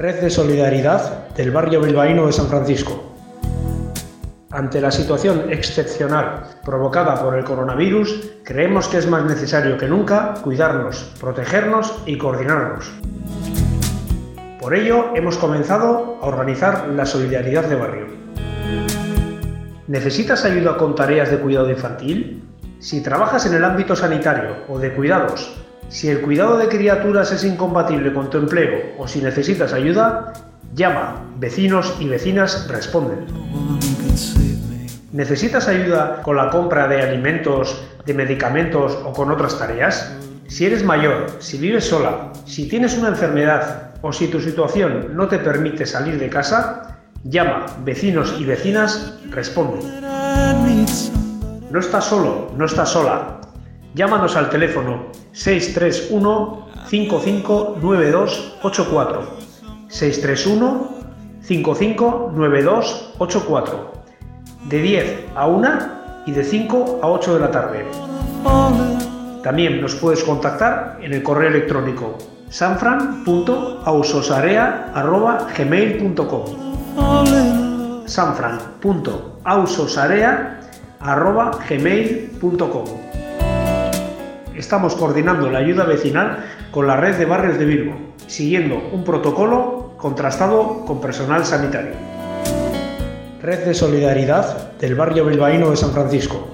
Red de Solidaridad del barrio bilbaíno de San Francisco. Ante la situación excepcional provocada por el coronavirus, creemos que es más necesario que nunca cuidarnos, protegernos y coordinarnos. Por ello, hemos comenzado a organizar la solidaridad de barrio. ¿Necesitas ayuda con tareas de cuidado infantil? Si trabajas en el ámbito sanitario o de cuidados, si el cuidado de criaturas es incompatible con tu empleo o si necesitas ayuda, llama. Vecinos y vecinas responden. ¿Necesitas ayuda con la compra de alimentos, de medicamentos o con otras tareas? Si eres mayor, si vives sola, si tienes una enfermedad o si tu situación no te permite salir de casa, llama. Vecinos y vecinas responden. No estás solo, no estás sola. Llámanos al teléfono 631 559284. 631 559284. De 10 a 1 y de 5 a 8 de la tarde. También nos puedes contactar en el correo electrónico sanfran.ausosarea.gmail.com sanfran.ausosarea.gmail.com Estamos coordinando la ayuda vecinal con la red de barrios de Bilbo, siguiendo un protocolo contrastado con personal sanitario. Red de Solidaridad del barrio bilbaíno de San Francisco.